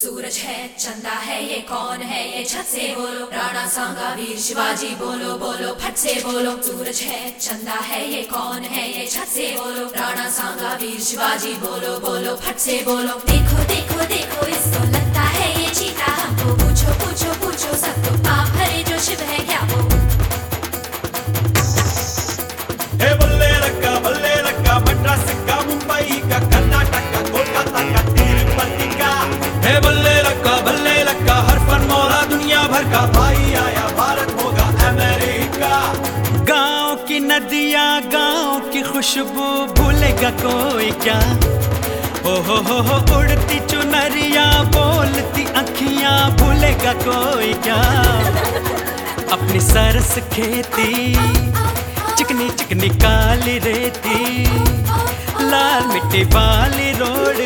सूरज है, चंदा है, ये कौन है? ये छत से बोलो राणा सांगा, वीर शिवाजी बोलो बोलो, फट से बोलो। सूरज है, चंदा है, ये कौन है? ये छत से बोलो राणा सांगा, वीर शिवाजी बोलो बोलो, फट से बोलो। देखो देखो देखो इसको लगता है ये चीता। हमको पूछो पूछो पूछो सबको आप हरे जो शिव हे। भर का भाई आया, भारत होगा अमेरिका। गाँव की नदियाँ, गाँव की खुशबू, भूलेगा कोई क्या? ओ हो हो हो, उड़ती चुनरिया, बोलती अखियाँ, भूलेगा कोई क्या? अपनी सरस खेती, चिकनी चिकनी काली रेती, लाल मिट्टी वाली रोड।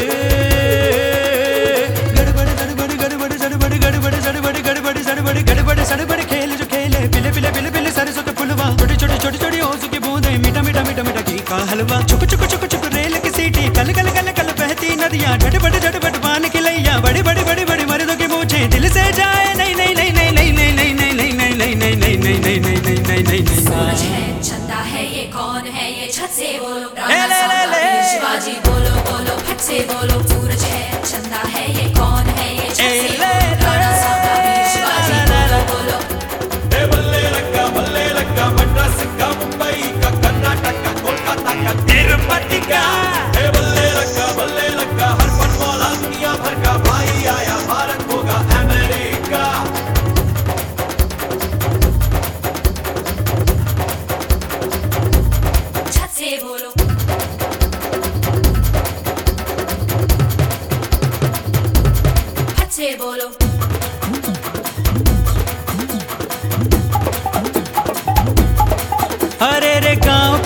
गड़बड़ गड़बड़ सड़बड़ खेल जो खेले पिले पिले पिले पिले सरसों के फुलवा छोटी छोटी छोटी छोटी ओसों की बूंदे मीठा मीठा मीठा मीठा घी का हलवा चुक चुक चुक चुक रेल की सीटी कल कल कल कल बहती नदियाँ झटपट बट पान की लैया बड़ी बड़ी बड़ी बड़ी मर्दों की मूछें दिल से जाए नहीं नहीं नहीं नहीं नहीं नहीं नहीं नहीं नहीं नहीं नहीं नहीं नहीं नहीं नहीं नहीं नहीं नहीं नहीं है चंदा है ये कौन है ये छत से बोलो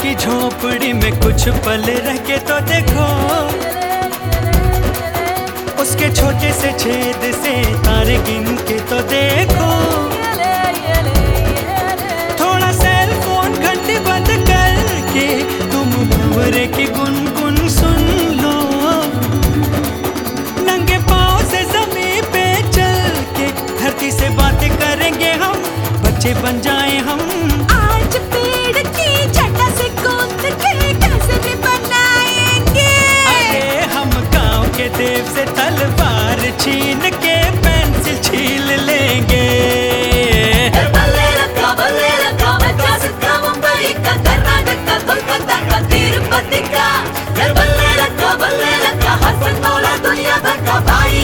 की झोपड़ी में कुछ पल रह के तो देखो। उसके छोटे से छेद से तारे गिन के तो देखो। थोड़ा सेल फ़ोन घंटे बंद करके तुम भंवरे की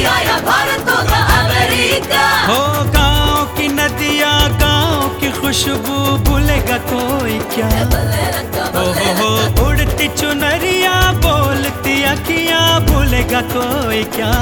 आया भारत होगा अमेरिका। हो, गाँव की नदियाँ, गाँव की खुशबू, भूलेगा कोई क्या? हो हो हो, उड़ती चुनरिया, बोलती अखियाँ, भूलेगा कोई क्या?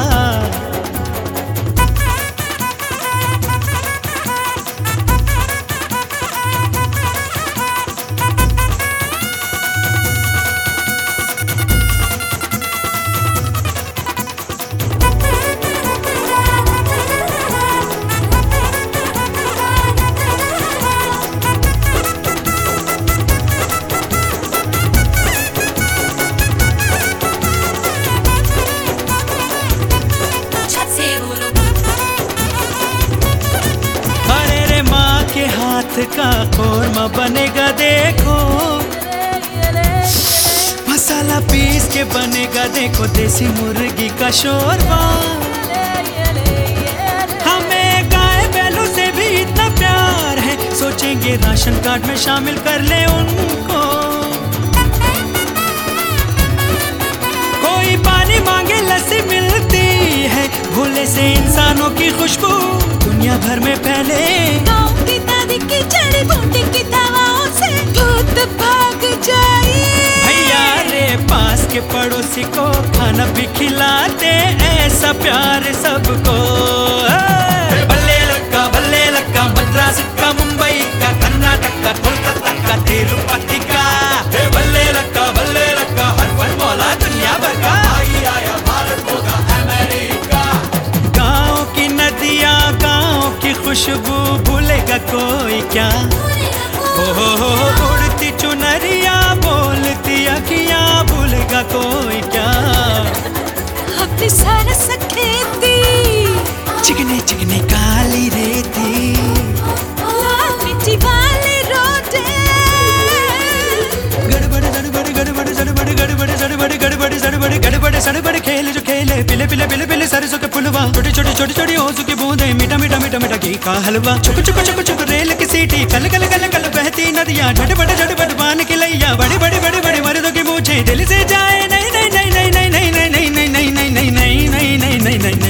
का कोरमा बनेगा देखो। मसाला पीस के बनेगा देखो, देसी मुर्गी का शोरबा। हमें गाय बैलों से भी इतना प्यार है। सोचेंगे राशन कार्ड में शामिल कर ले उनको। कोई पानी मांगे, लस्सी मिलती है। भोले से इंसानों की खुशबू दुनिया भर में फैले। की जड़ी बूटी की दवाओं से भूत भाग जाए। पास के पड़ोसी को खाना भी खिलाते ऐसा प्यार सबको। खुशबू भूलेगा कोई क्या? ओ हो उड़ती चुनरिया बोलती अखिया भूलेगा कोई क्या? अपनी सारा सखेती। चिकनी चिकनी काली पुलवा छोटी छोटी छोटी छोटी ओसू की बूंदे मीठा मीठा मीठा मीठा घी का हलवा चुक चुक चुक चुक रेल की सीटी कल कल कल कल बहती नदियाँ झटपट झटपट पान की लैया बड़े बड़े बड़े बड़े मर्दों की मूछे दिल से जाए नहीं नहीं नहीं नहीं नहीं नहीं नहीं नहीं नहीं नहीं नहीं नहीं नहीं नहीं नहीं